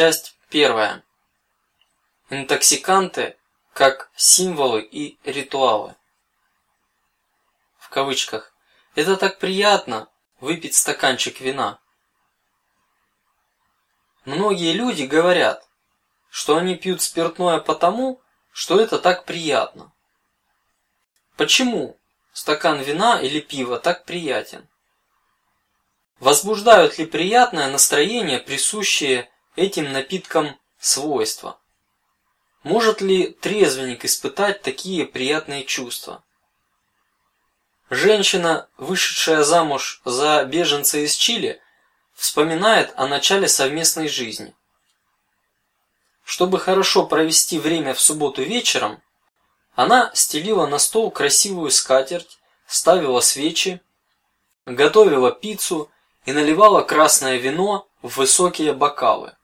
Часть первая. Интоксиканты как символы и ритуалы. В кавычках. Это так приятно выпить стаканчик вина. Многие люди говорят, что они пьют спиртное потому, что это так приятно. Почему стакан вина или пива так приятен? Возбуждают ли приятное настроение присущие этим напиткам свойства? Может ли трезвенник испытать такие приятные чувства? Женщина, вышедшая замуж за беженца из Чили, вспоминает о начале совместной жизни. Чтобы хорошо провести время в субботу вечером, она стелила на стол красивую скатерть, ставила свечи, готовила пиццу и наливала красное вино в высокие бокалы.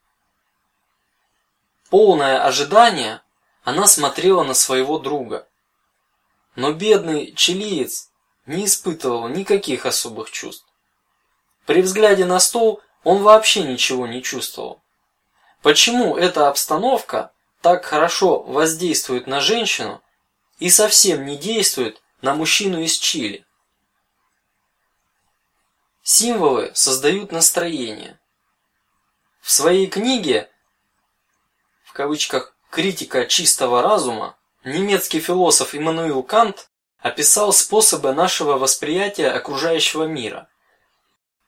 Полное ожидание, она смотрела на своего друга. Но бедный чилиец не испытывал никаких особых чувств. При взгляде на стол он вообще ничего не чувствовал. Почему эта обстановка так хорошо воздействует на женщину и совсем не действует на мужчину из Чили? Символы создают настроение. В своей книге кавычках критика чистого разума немецкий философ Иммануил Кант описал способы нашего восприятия окружающего мира.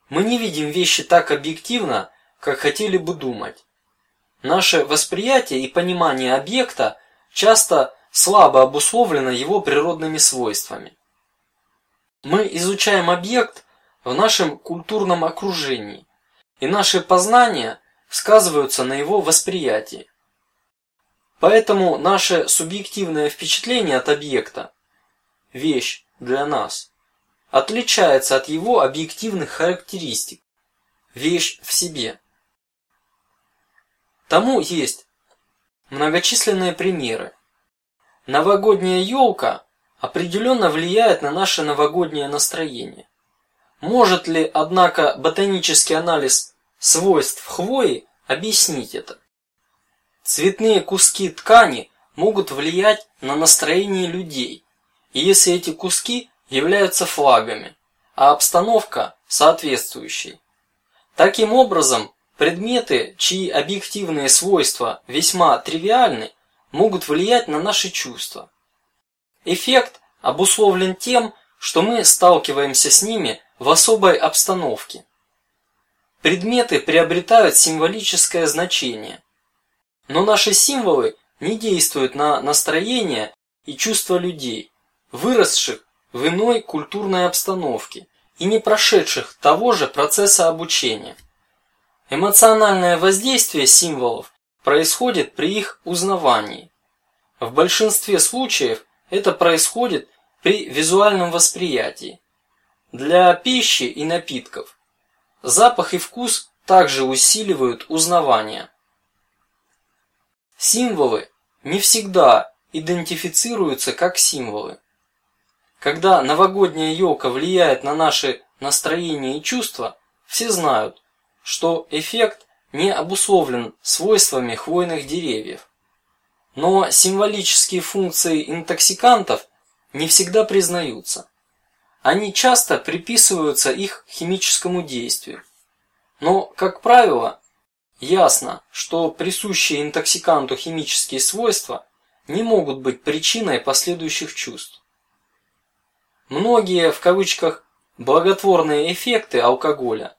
Мы не видим вещи так объективно, как хотели бы думать. Наше восприятие и понимание объекта часто слабо обусловлено его природными свойствами. Мы изучаем объект в нашем культурном окружении, и наши познания сказываются на его восприятии. Поэтому наше субъективное впечатление от объекта – вещь для нас – отличается от его объективных характеристик – вещь в себе. Тому есть многочисленные примеры. Новогодняя елка определенно влияет на наше новогоднее настроение. Может ли, однако, ботанический анализ свойств хвои объяснить это? Цветные куски ткани могут влиять на настроение людей, если эти куски являются флагами, а обстановка соответствующей. Таким образом, предметы, чьи объективные свойства весьма тривиальны, могут влиять на наши чувства. Эффект обусловлен тем, что мы сталкиваемся с ними в особой обстановке. Предметы приобретают символическое значение, но наши символы не действуют на настроение и чувства людей, выросших в иной культурной обстановке и не прошедших того же процесса обучения. Эмоциональное воздействие символов происходит при их узнавании. В большинстве случаев это происходит при визуальном восприятии. Для пищи и напитков запах и вкус также усиливают узнавание. Символы не всегда идентифицируются как символы. Когда новогодняя елка влияет на наши настроения и чувства, все знают, что эффект не обусловлен свойствами хвойных деревьев. Но символические функции интоксикантов не всегда признаются. Они часто приписываются их химическому действию. Но, как правило, ясно, что присущие интоксиканту химические свойства не могут быть причиной последующих чувств. Многие в кавычках благотворные эффекты алкоголя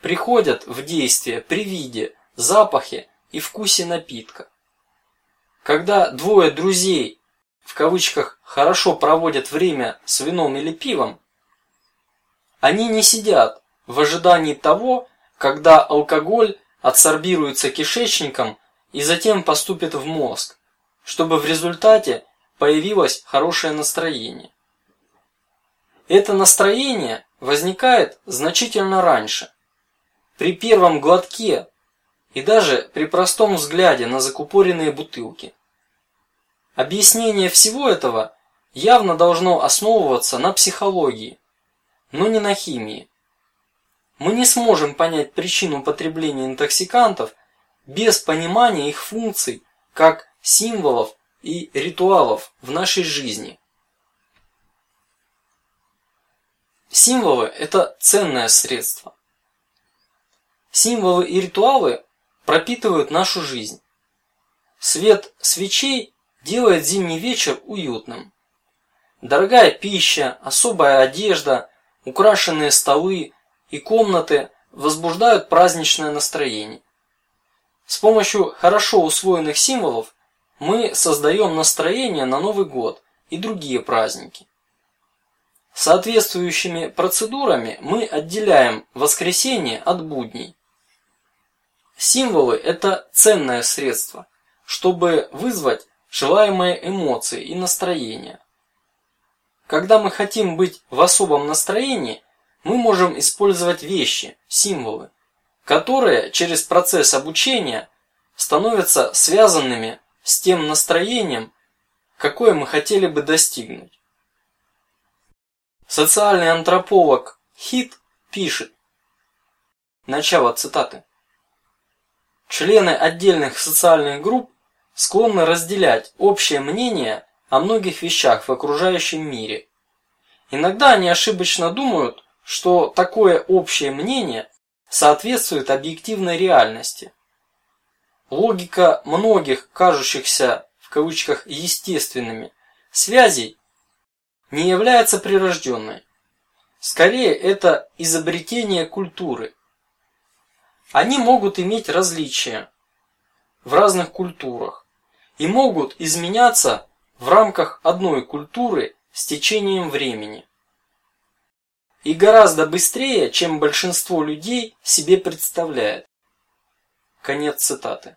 приходят в действие при виде, запахе и вкусе напитка. Когда двое друзей в кавычках хорошо проводят время с вином или пивом, они не сидят в ожидании того, когда алкоголь адсорбируется кишечником и затем поступит в мозг, чтобы в результате появилось хорошее настроение. Это настроение возникает значительно раньше, при первом глотке и даже при простом взгляде на закупоренные бутылки. Объяснение всего этого явно должно основываться на психологии, но не на химии. Мы не сможем понять причину потребления интоксикантов, без понимания их функций как символов и ритуалов в нашей жизни. Символы – это ценное средство. Символы и ритуалы пропитывают нашу жизнь. Свет свечей делает зимний вечер уютным. Дорогая пища, особая одежда, украшенные столы и комнаты возбуждают праздничное настроение. С помощью хорошо усвоенных символов мы создаем настроение на Новый год и другие праздники. Соответствующими процедурами мы отделяем воскресенье от будней. Символы – это ценное средство, чтобы вызвать желаемые эмоции и настроения. Когда мы хотим быть в особом настроении, мы можем использовать вещи, символы, которые через процесс обучения становятся связанными с тем настроением, какое мы хотели бы достигнуть. Социальный антрополог Хит пишет. Начало цитаты. Члены отдельных социальных групп склонны разделять общее мнение о многих вещах в окружающем мире. Иногда они ошибочно думают, что такое общее мнение соответствует объективной реальности. Логика многих кажущихся в кавычках естественными связей не является прирожденной. Скорее, это изобретение культуры. Они могут иметь различия в разных культурах и могут изменяться в рамках одной культуры с течением времени. И гораздо быстрее, чем большинство людей себе представляет. Конец цитаты.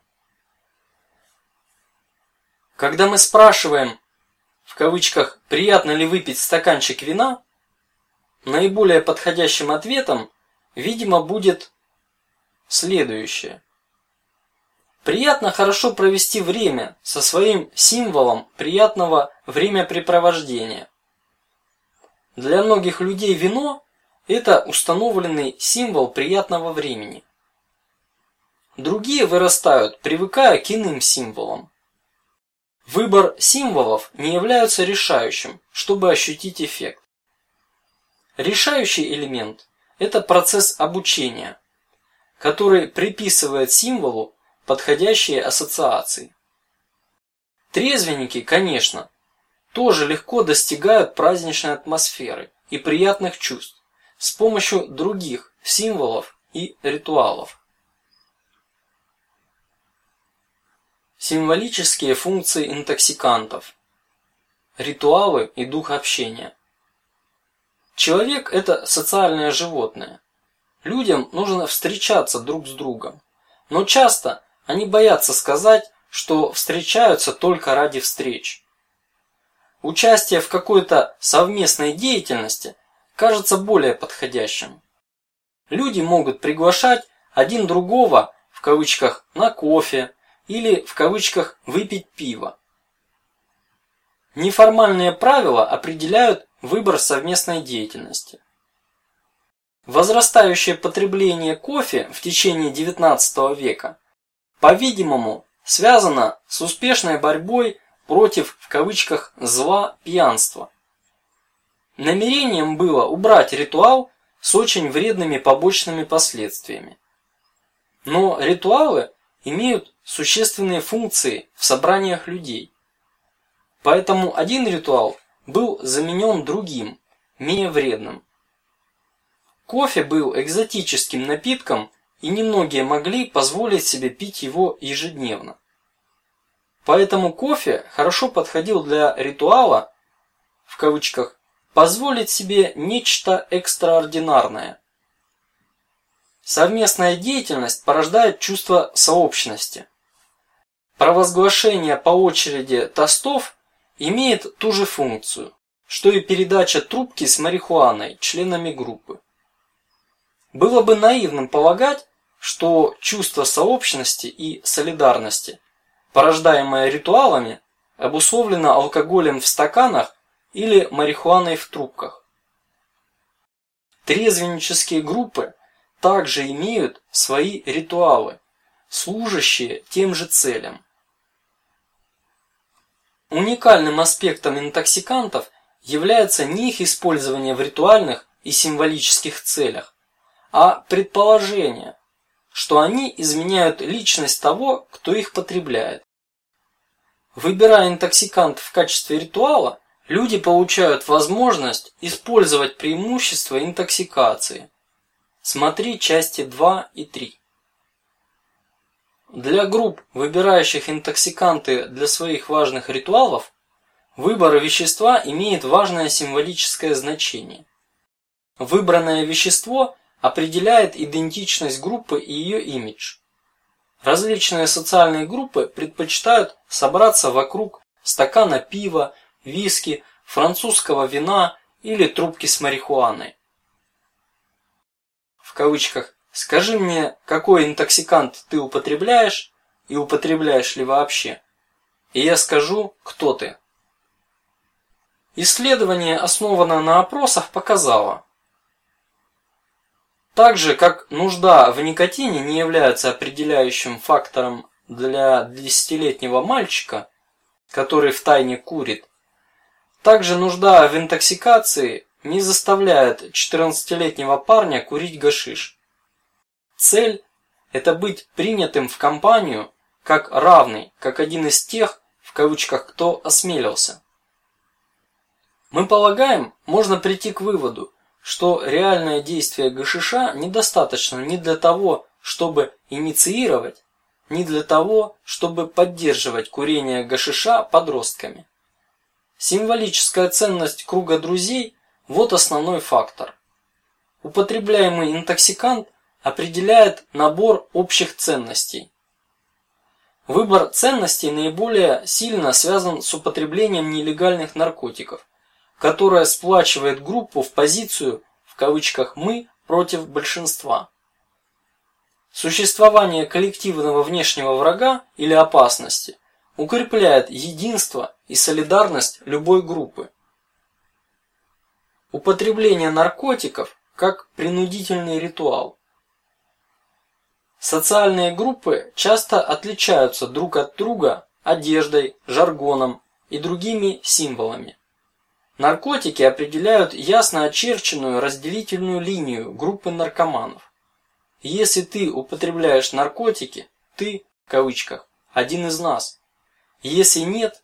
Когда мы спрашиваем, в кавычках, приятно ли выпить стаканчик вина, наиболее подходящим ответом, видимо, будет следующее. Приятно хорошо провести время со своим символом приятного времяпрепровождения. Для многих людей вино – это установленный символ приятного времени. Другие вырастают, привыкая к иным символам. Выбор символов не является решающим, чтобы ощутить эффект. Решающий элемент – это процесс обучения, который приписывает символу подходящие ассоциации. Трезвенники, конечно, тоже легко достигают праздничной атмосферы и приятных чувств с помощью других символов и ритуалов. Символические функции интоксикантов. Ритуалы и дух общения. Человек – это социальное животное. Людям нужно встречаться друг с другом, но часто они боятся сказать, что встречаются только ради встреч. Участие в какой-то совместной деятельности кажется более подходящим. Люди могут приглашать один другого в кавычках на кофе или в кавычках выпить пиво. Неформальные правила определяют выбор совместной деятельности. Возрастающее потребление кофе в течение XIX века, по-видимому, связано с успешной борьбой против в кавычках зла пьянства. Намерением было убрать ритуал с очень вредными побочными последствиями. Но ритуалы имеют существенные функции в собраниях людей. Поэтому один ритуал был заменен другим, менее вредным. Кофе был экзотическим напитком, и немногие могли позволить себе пить его ежедневно. Поэтому кофе хорошо подходил для ритуала, в кавычках, позволить себе нечто экстраординарное. Совместная деятельность порождает чувство сообщности. Провозглашение по очереди тостов имеет ту же функцию, что и передача трубки с марихуаной членами группы. Было бы наивным полагать, что чувство сообщности и солидарности, порождаемое ритуалами, обусловлено алкоголем в стаканах или марихуаной в трубках. Трезвеннические группы также имеют свои ритуалы, служащие тем же целям. Уникальным аспектом интоксикантов является не их использование в ритуальных и символических целях, а предположение, что они изменяют личность того, кто их потребляет. Выбирая интоксикант в качестве ритуала, люди получают возможность использовать преимущества интоксикации. Смотри части 2 и 3. Для групп, выбирающих интоксиканты для своих важных ритуалов, выбор вещества имеет важное символическое значение. Выбранное вещество определяет идентичность группы и ее имидж. Различные социальные группы предпочитают собраться вокруг стакана пива, виски, французского вина или трубки с марихуаной. В кавычках Скажи мне, какой интоксикант ты употребляешь и употребляешь ли вообще, и я скажу, кто ты. Исследование, основанное на опросах, показало, так же как нужда в никотине не является определяющим фактором для десятилетнего мальчика, который в тайне курит, также нужда в интоксикации не заставляет 14-летнего парня курить гашиш. Цель – это быть принятым в компанию как равный, как один из тех, в кавычках, кто осмелился. Мы полагаем, можно прийти к выводу, что реальное действие гашиша недостаточно ни для того, чтобы инициировать, ни для того, чтобы поддерживать курение гашиша подростками. Символическая ценность круга друзей – вот основной фактор. Употребляемый интоксикант определяет набор общих ценностей. Выбор ценностей наиболее сильно связан с употреблением нелегальных наркотиков, которое сплачивает группу в позицию в кавычках мы против большинства. Существование коллективного внешнего врага или опасности укрепляет единство и солидарность любой группы. Употребление наркотиков как принудительный ритуал Социальные группы часто отличаются друг от друга одеждой, жаргоном и другими символами. Наркотики определяют ясно очерченную разделительную линию группы наркоманов. Если ты употребляешь наркотики, ты в кавычках один из нас. Если нет,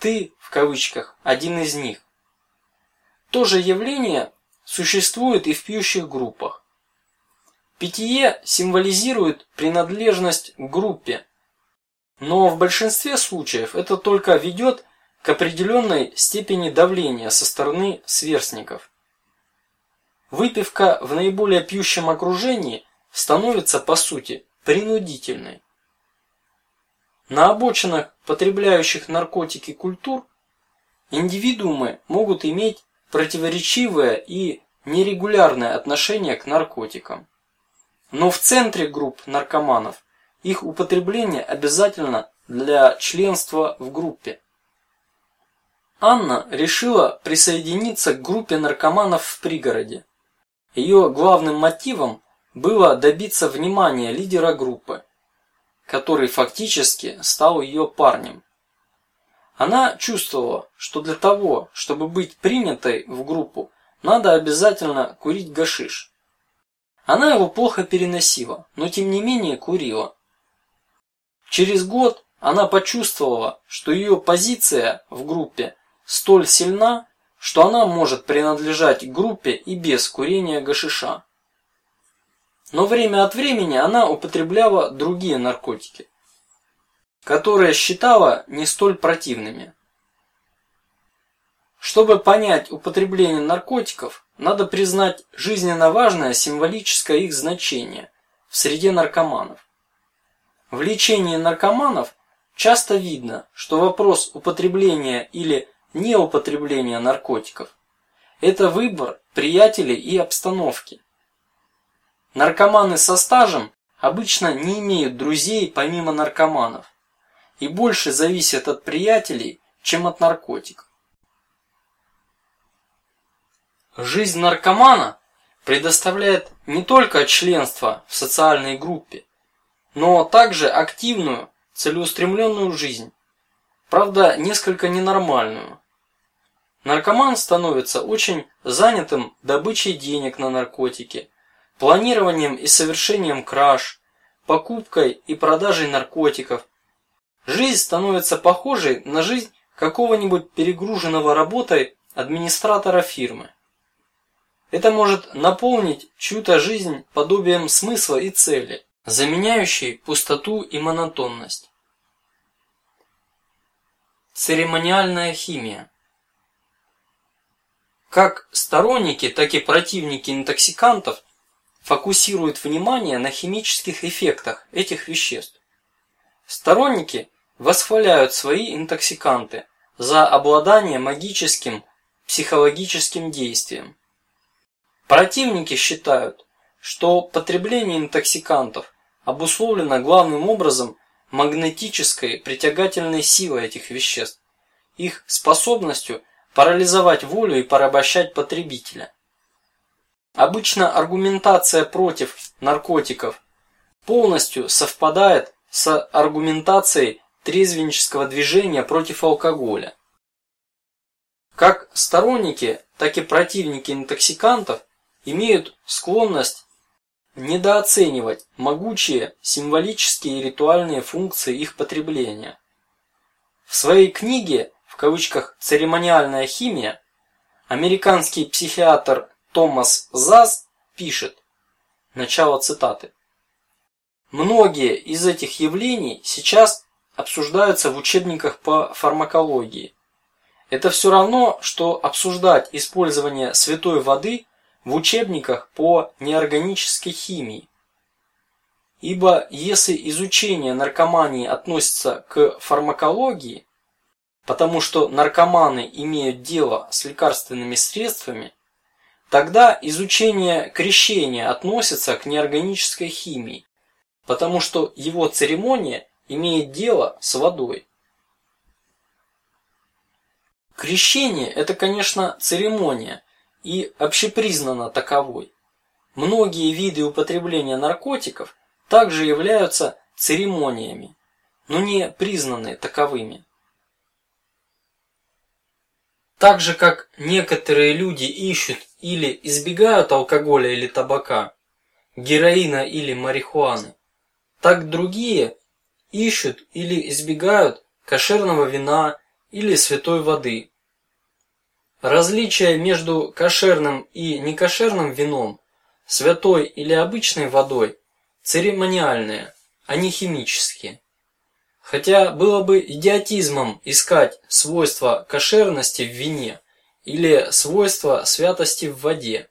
ты в кавычках один из них. То же явление существует и в пьющих группах. Питье символизирует принадлежность к группе, но в большинстве случаев это только ведет к определенной степени давления со стороны сверстников. Выпивка в наиболее пьющем окружении становится по сути принудительной. На обочинах потребляющих наркотики культур индивидуумы могут иметь противоречивое и нерегулярное отношение к наркотикам. Но в центре групп наркоманов их употребление обязательно для членства в группе. Анна решила присоединиться к группе наркоманов в пригороде. Ее главным мотивом было добиться внимания лидера группы, который фактически стал ее парнем. Она чувствовала, что для того, чтобы быть принятой в группу, надо обязательно курить гашиш. Она его плохо переносила, но тем не менее курила. Через год она почувствовала, что ее позиция в группе столь сильна, что она может принадлежать группе и без курения гашиша. Но время от времени она употребляла другие наркотики, которые считала не столь противными. Чтобы понять употребление наркотиков, надо признать жизненно важное символическое их значение в среде наркоманов. В лечении наркоманов часто видно, что вопрос употребления или неупотребления наркотиков – это выбор приятелей и обстановки. Наркоманы со стажем обычно не имеют друзей помимо наркоманов и больше зависят от приятелей, чем от наркотиков. Жизнь наркомана предоставляет не только членство в социальной группе, но также активную, целеустремленную жизнь, правда несколько ненормальную. Наркоман становится очень занятым добычей денег на наркотики, планированием и совершением краж, покупкой и продажей наркотиков. Жизнь становится похожей на жизнь какого-нибудь перегруженного работой администратора фирмы. Это может наполнить чью-то жизнь подобием смысла и цели, заменяющей пустоту и монотонность. Церемониальная химия. Как сторонники, так и противники интоксикантов фокусируют внимание на химических эффектах этих веществ. Сторонники восхваляют свои интоксиканты за обладание магическим психологическим действием. Противники считают, что потребление интоксикантов обусловлено главным образом магнетической притягательной силой этих веществ, их способностью парализовать волю и порабощать потребителя. Обычно аргументация против наркотиков полностью совпадает с аргументацией трезвеннического движения против алкоголя. Как сторонники, так и противники интоксикантов имеют склонность недооценивать могучие символические и ритуальные функции их потребления. В своей книге кавычках церемониальная химия американский психиатр Томас Заз пишет. Начало цитаты. Многие из этих явлений сейчас обсуждаются в учебниках по фармакологии. Это все равно, что обсуждать использование святой воды в учебниках по неорганической химии. Ибо если изучение наркомании относится к фармакологии, потому что наркоманы имеют дело с лекарственными средствами, тогда изучение крещения относится к неорганической химии, потому что его церемония имеет дело с водой. Крещение – это, конечно, церемония, и общепризнана таковой. Многие виды употребления наркотиков также являются церемониями, но не признаны таковыми. Так же как некоторые люди ищут или избегают алкоголя или табака, героина или марихуаны, так другие ищут или избегают кошерного вина или святой воды. Различие между кошерным и некошерным вином, святой или обычной водой церемониальные, а не химические. Хотя было бы идиотизмом искать свойства кошерности в вине или свойства святости в воде.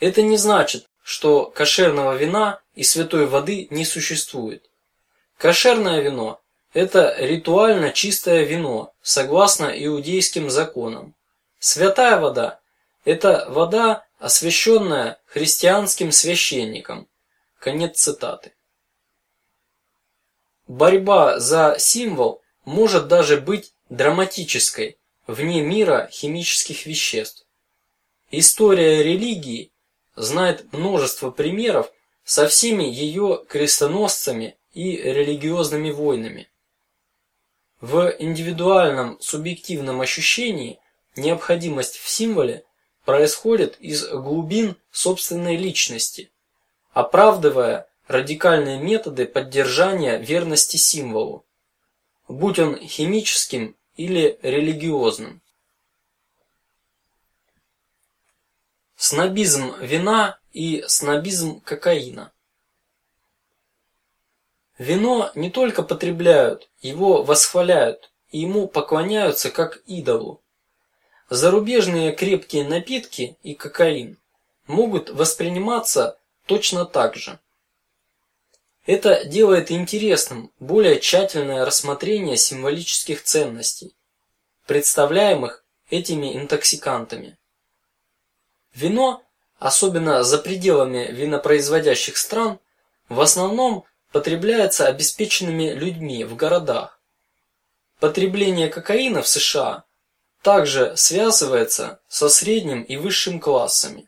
Это не значит, что кошерного вина и святой воды не существует. Кошерное вино – это ритуально чистое вино, согласно иудейским законам. Святая вода – это вода, освященная христианским священником. Конец цитаты. Борьба за символ может даже быть драматической вне мира химических веществ. История религии знает множество примеров со всеми ее крестоносцами и религиозными войнами. В индивидуальном субъективном ощущении Необходимость в символе происходит из глубин собственной личности, оправдывая радикальные методы поддержания верности символу, будь он химическим или религиозным. Снобизм вина и снобизм кокаина. Вино не только потребляют, его восхваляют и ему поклоняются как идолу. Зарубежные крепкие напитки и кокаин могут восприниматься точно так же. Это делает интересным более тщательное рассмотрение символических ценностей, представляемых этими интоксикантами. Вино, особенно за пределами винопроизводящих стран, в основном потребляется обеспеченными людьми в городах. Потребление кокаина в США также связывается со средним и высшим классами.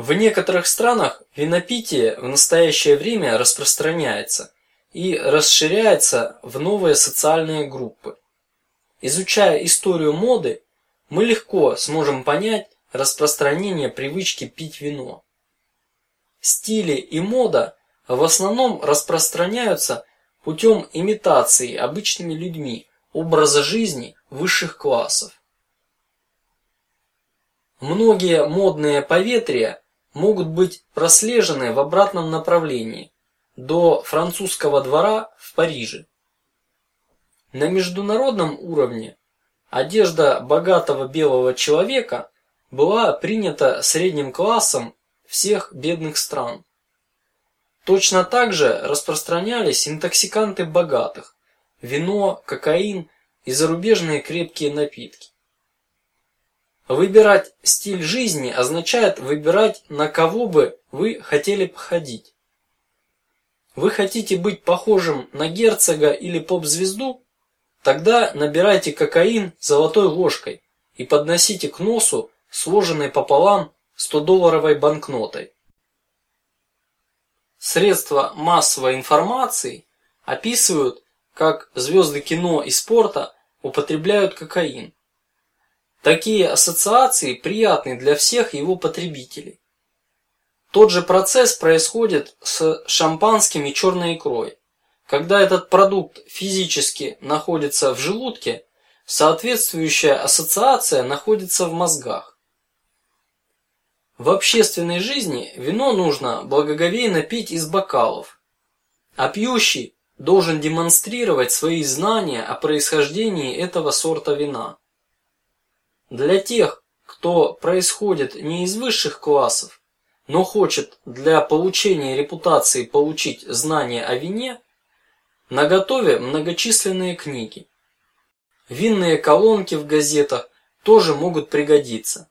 В некоторых странах винопитие в настоящее время распространяется и расширяется в новые социальные группы. Изучая историю моды, мы легко сможем понять распространение привычки пить вино. Стили и мода в основном распространяются путем имитации обычными людьми образа жизни высших классов. Многие модные поветрия могут быть прослежены в обратном направлении до французского двора в Париже. На международном уровне одежда богатого белого человека была принята средним классом всех бедных стран. Точно так же распространялись интоксиканты богатых, вино, кокаин и зарубежные крепкие напитки. Выбирать стиль жизни означает выбирать, на кого бы вы хотели походить. Вы хотите быть похожим на герцога или поп-звезду? Тогда набирайте кокаин золотой ложкой и подносите к носу сложенной пополам 100-долларовой банкнотой. Средства массовой информации описывают, как звезды кино и спорта употребляют кокаин. Такие ассоциации приятны для всех его потребителей. Тот же процесс происходит с шампанским и черной икрой. Когда этот продукт физически находится в желудке, соответствующая ассоциация находится в мозгах. В общественной жизни вино нужно благоговейно пить из бокалов, а пьющий должен демонстрировать свои знания о происхождении этого сорта вина. Для тех, кто происходит не из высших классов, но хочет для получения репутации получить знания о вине, на готове многочисленные книги. Винные колонки в газетах тоже могут пригодиться.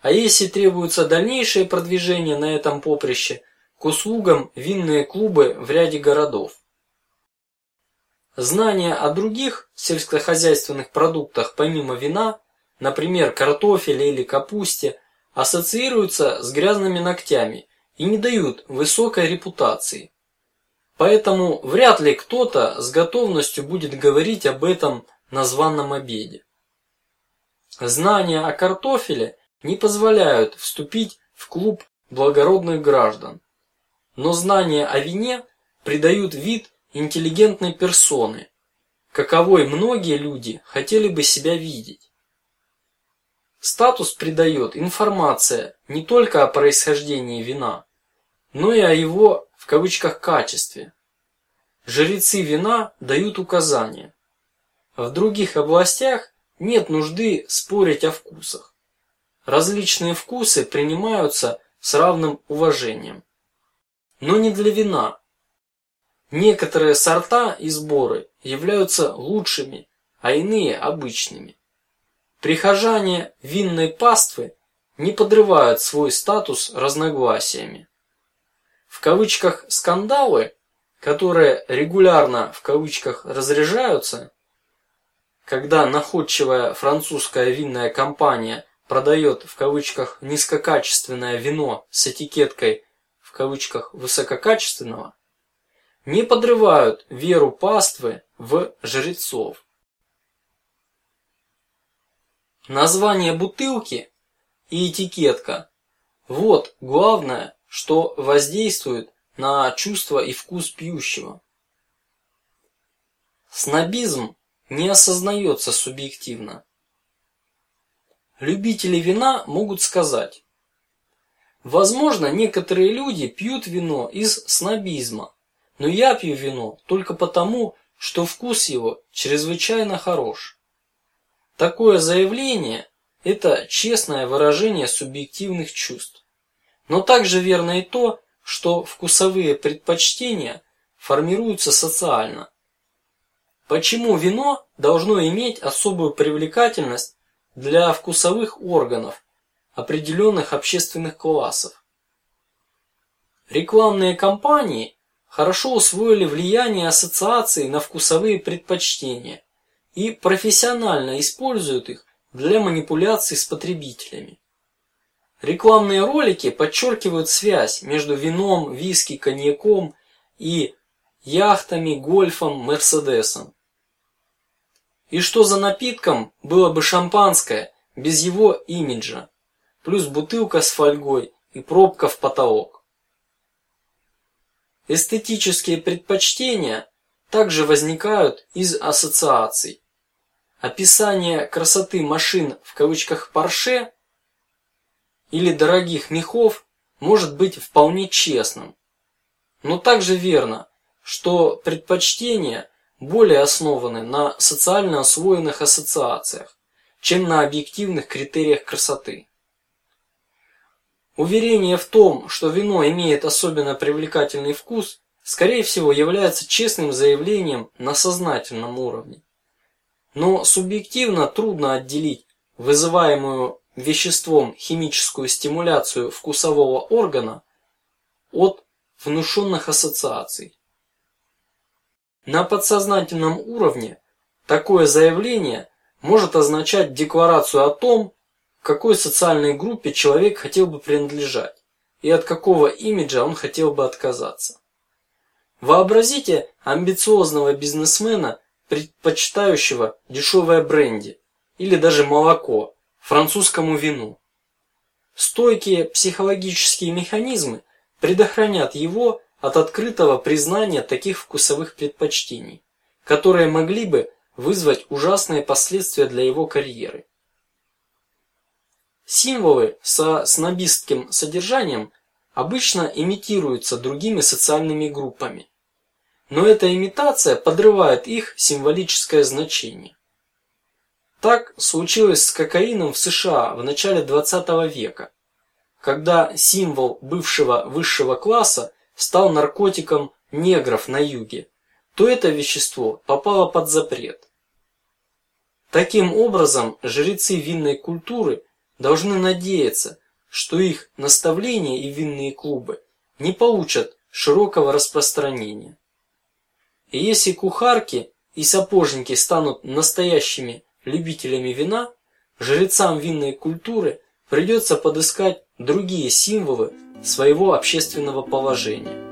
А если требуется дальнейшее продвижение на этом поприще, к услугам винные клубы в ряде городов. Знания о других сельскохозяйственных продуктах помимо вина например, картофеле или капусте, ассоциируются с грязными ногтями и не дают высокой репутации. Поэтому вряд ли кто-то с готовностью будет говорить об этом на званом обеде. Знания о картофеле не позволяют вступить в клуб благородных граждан, но знания о вине придают вид интеллигентной персоны, каковой многие люди хотели бы себя видеть. Статус придает информация не только о происхождении вина, но и о его в кавычках качестве. Жрецы вина дают указания. В других областях нет нужды спорить о вкусах. Различные вкусы принимаются с равным уважением, но не для вина. Некоторые сорта и сборы являются лучшими, а иные обычными. Прихожане винной паствы не подрывают свой статус разногласиями. В кавычках скандалы, которые регулярно в кавычках разряжаются, когда находчивая французская винная компания продает в кавычках низкокачественное вино с этикеткой в кавычках высококачественного, не подрывают веру паствы в жрецов. Название бутылки и этикетка – вот главное, что воздействует на чувство и вкус пьющего. Снобизм не осознается субъективно. Любители вина могут сказать: возможно, некоторые люди пьют вино из снобизма, но я пью вино только потому, что вкус его чрезвычайно хорош. Такое заявление – это честное выражение субъективных чувств. Но также верно и то, что вкусовые предпочтения формируются социально. Почему вино должно иметь особую привлекательность для вкусовых органов определенных общественных классов? Рекламные кампании хорошо усвоили влияние ассоциаций на вкусовые предпочтения и профессионально используют их для манипуляций с потребителями. Рекламные ролики подчеркивают связь между вином, виски, коньяком и яхтами, гольфом, мерседесом. И что за напитком было бы шампанское без его имиджа, плюс бутылка с фольгой и пробка в потолок. Эстетические предпочтения также возникают из ассоциаций. Описание красоты машин в кавычках Порше или дорогих мехов может быть вполне честным, но также верно, что предпочтения более основаны на социально освоенных ассоциациях, чем на объективных критериях красоты. Уверение в том, что вино имеет особенно привлекательный вкус, скорее всего, является честным заявлением на сознательном уровне. Но субъективно трудно отделить вызываемую веществом химическую стимуляцию вкусового органа от внушенных ассоциаций. На подсознательном уровне такое заявление может означать декларацию о том, какой социальной группе человек хотел бы принадлежать и от какого имиджа он хотел бы отказаться. Вообразите амбициозного бизнесмена, предпочитающего дешевое бренди или даже молоко французскому вину. Стойкие психологические механизмы предохранят его от открытого признания таких вкусовых предпочтений, которые могли бы вызвать ужасные последствия для его карьеры. Символы со снобистским содержанием обычно имитируются другими социальными группами, но эта имитация подрывает их символическое значение. Так случилось с кокаином в США в начале 20 века, когда символ бывшего высшего класса стал наркотиком негров на юге, то это вещество попало под запрет. Таким образом, жрецы винной культуры должны надеяться, что их наставления и винные клубы не получат широкого распространения. И если кухарки и сапожники станут настоящими любителями вина, жрецам винной культуры придется подыскать другие символы своего общественного положения.